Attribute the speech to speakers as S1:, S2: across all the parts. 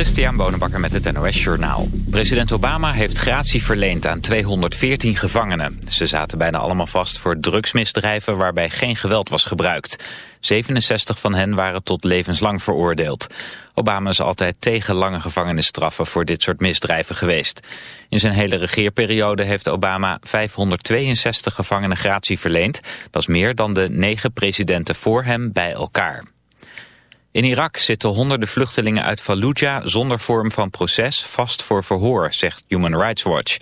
S1: Christian Bonenbakker met het NOS Journaal. President Obama heeft gratie verleend aan 214 gevangenen. Ze zaten bijna allemaal vast voor drugsmisdrijven waarbij geen geweld was gebruikt. 67 van hen waren tot levenslang veroordeeld. Obama is altijd tegen lange gevangenisstraffen voor dit soort misdrijven geweest. In zijn hele regeerperiode heeft Obama 562 gevangenen gratie verleend. Dat is meer dan de negen presidenten voor hem bij elkaar. In Irak zitten honderden vluchtelingen uit Fallujah zonder vorm van proces vast voor verhoor, zegt Human Rights Watch.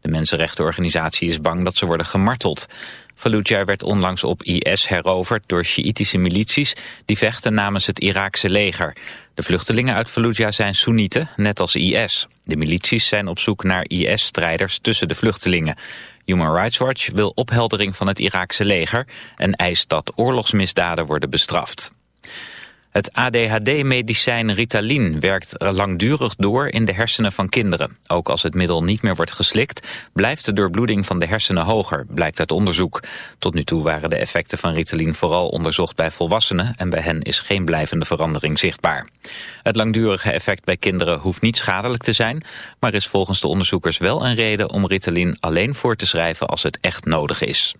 S1: De mensenrechtenorganisatie is bang dat ze worden gemarteld. Fallujah werd onlangs op IS heroverd door Sjiïtische milities die vechten namens het Iraakse leger. De vluchtelingen uit Fallujah zijn Soenieten, net als IS. De milities zijn op zoek naar IS-strijders tussen de vluchtelingen. Human Rights Watch wil opheldering van het Iraakse leger en eist dat oorlogsmisdaden worden bestraft. Het ADHD-medicijn Ritalin werkt langdurig door in de hersenen van kinderen. Ook als het middel niet meer wordt geslikt, blijft de doorbloeding van de hersenen hoger, blijkt uit onderzoek. Tot nu toe waren de effecten van Ritalin vooral onderzocht bij volwassenen en bij hen is geen blijvende verandering zichtbaar. Het langdurige effect bij kinderen hoeft niet schadelijk te zijn, maar is volgens de onderzoekers wel een reden om Ritalin alleen voor te schrijven als het echt nodig is.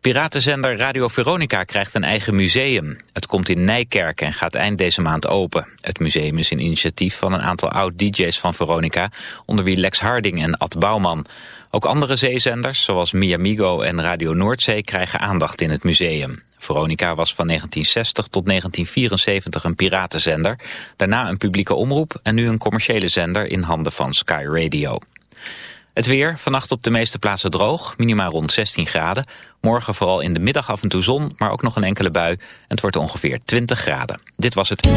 S1: Piratenzender Radio Veronica krijgt een eigen museum. Het komt in Nijkerk en gaat eind deze maand open. Het museum is een initiatief van een aantal oud-dj's van Veronica... onder wie Lex Harding en Ad Bouwman. Ook andere zeezenders, zoals Miamigo en Radio Noordzee... krijgen aandacht in het museum. Veronica was van 1960 tot 1974 een piratenzender. Daarna een publieke omroep en nu een commerciële zender in handen van Sky Radio. Het weer, vannacht op de meeste plaatsen droog, minimaal rond 16 graden. Morgen vooral in de middag af en toe zon, maar ook nog een enkele bui. En het wordt ongeveer 20 graden. Dit was het...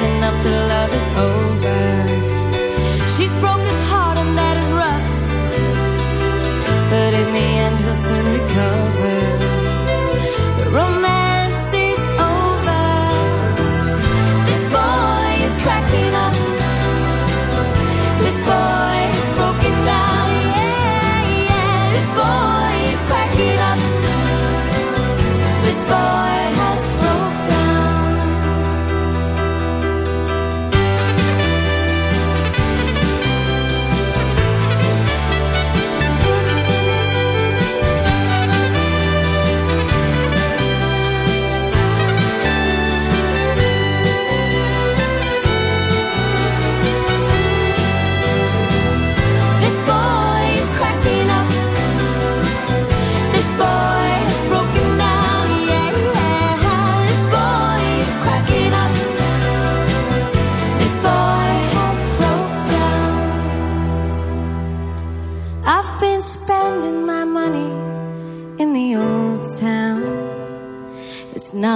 S2: messing up the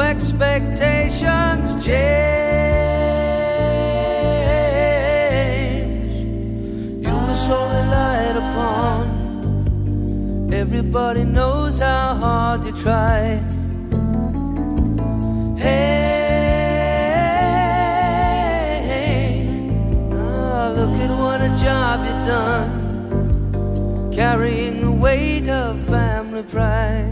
S3: expectations change. You were so relied upon. Everybody knows how hard you try. Hey, oh, look at what a job you've done, carrying the weight of family pride.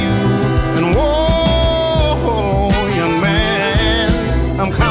S4: I'm counting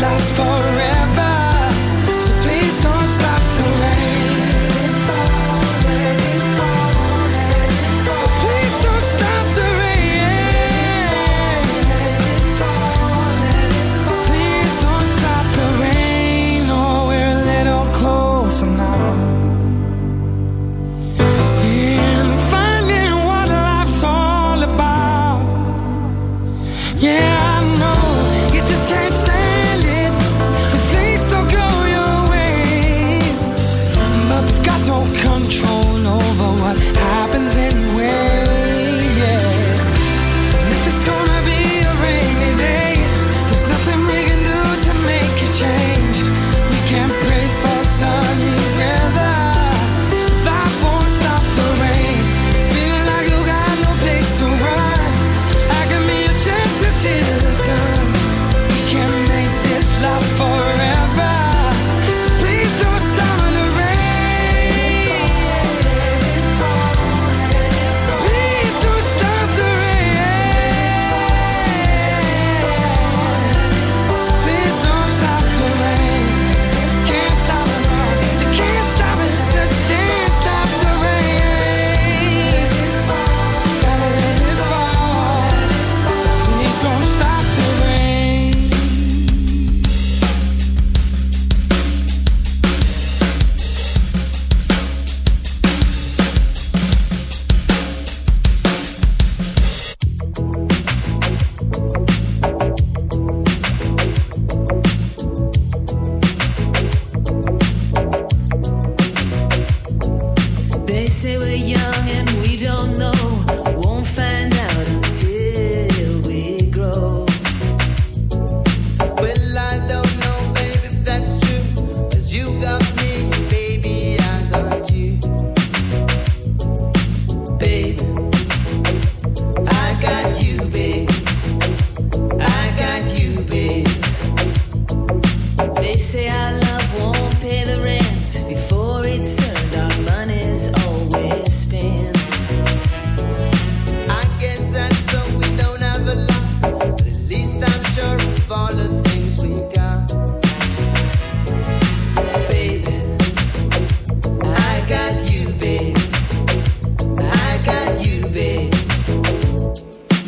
S5: Last forever.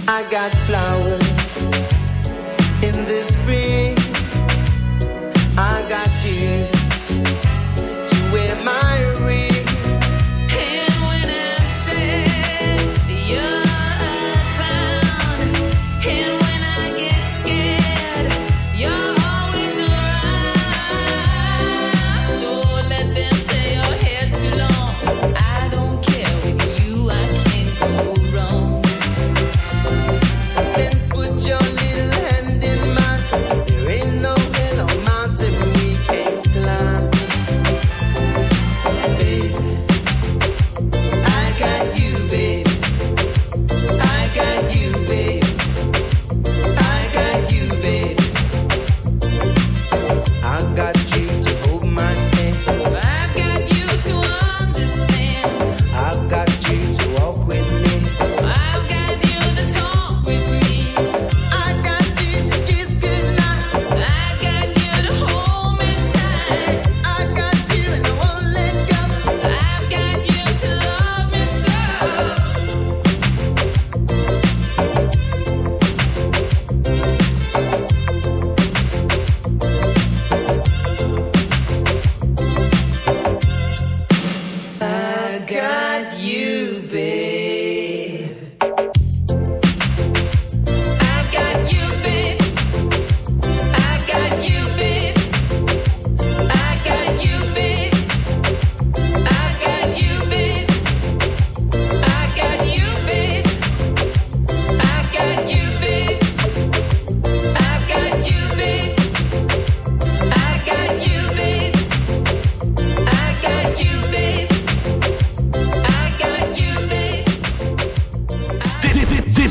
S5: I got flowers.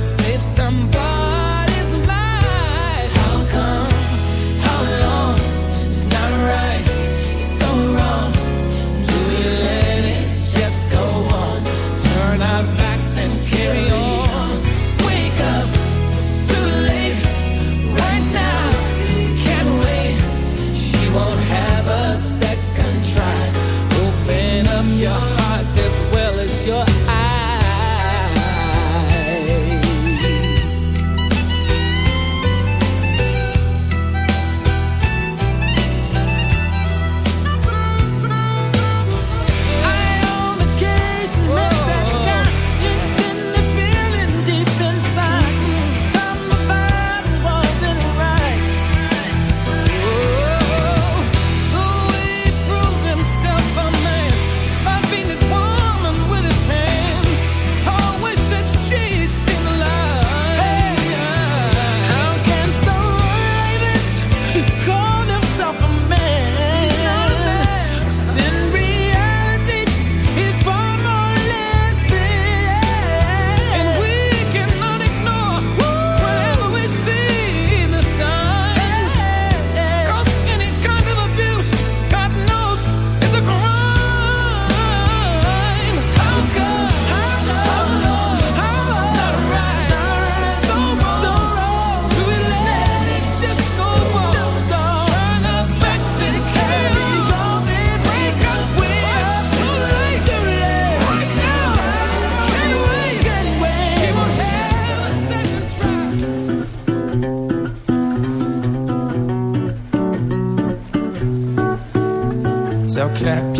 S6: might save somebody.